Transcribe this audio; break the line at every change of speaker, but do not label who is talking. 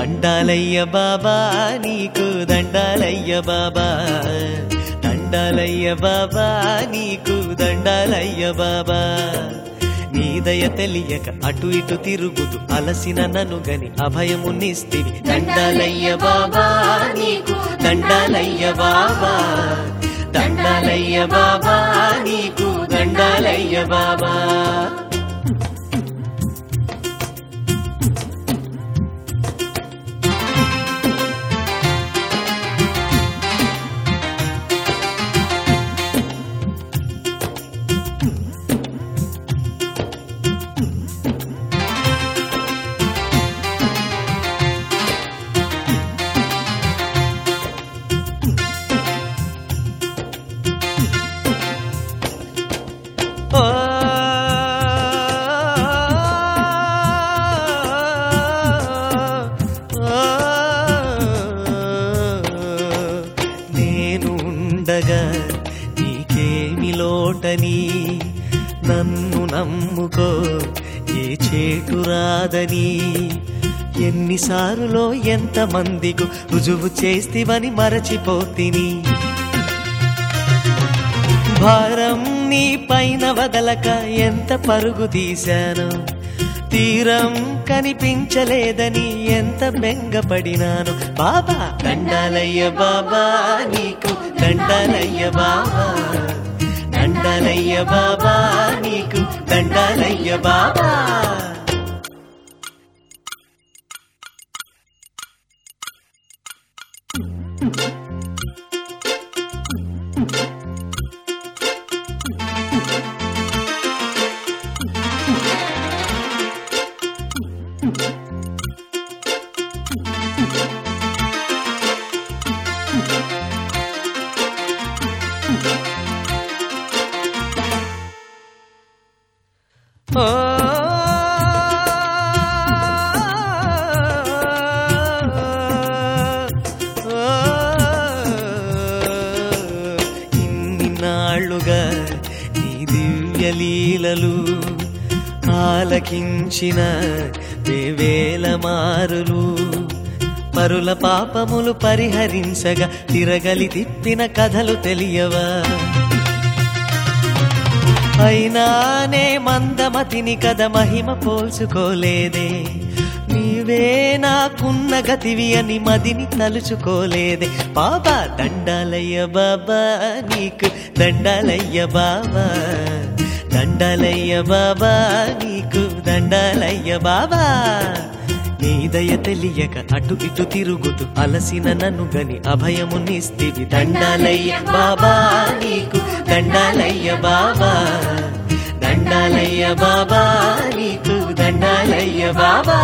దండాలయ్య బాబా నీకు దండాలయ్య బాబా. దండాలయ్య బాబా నీకు దండాలయ్య బాబా. నీదయ తెలియక అటు ఇటు తిరుగుతూ అలసిన నను గని అభయమునిస్తివి. దండాలయ్య బాబా నీకు దండాలయ్య బాబా. దండాలయ్య బాబా నీకు దండాలయ్య బాబా. నీకేమి లోటని? నన్ను నమ్ముకో ఏ చేటు రాదని? ఎన్నిసార్లో ఎంతమందికు రుజువు చేస్తివని మరచిపోతిని? భారం నీ పైన వదలక ఎంత పరుగు తీశాను? తీరం కనిపించలేదని ఎంత బెంగపడినాను. బాబా దండాలయ్య బాబా నీకు దండాలయ్య బాబా. దండాలయ్య బాబా నీకు దండాలయ్య బాబా. ఓ ఇన్ని నీ దివ్య ఆలకించిన వేవేల మారులు పరుల పాపములు పరిహరించగా తిరగలి తిప్పిన కథలు తెలియవా? అయినానే మందమతిని కథ మహిమ పోల్చుకోలేదే. నీవే నాకున్న గతివి అని మదిని తలుచుకోలేదే. బాబా దండాలయ్య బాబా నీకు దండాలయ్య బాబా. దండాలయ్య బాబా నీకు దండాలయ్య బాబా. నీ దయ తెలియక అటు ఇటు తిరుగుతూ అలసిన నన్ను గని అభయమునిస్తివి దండాలయ్య బాబా నీకు దండాలయ్య బాబా. దండాలయ్య బాబా నీకు దండాలయ్య బాబా.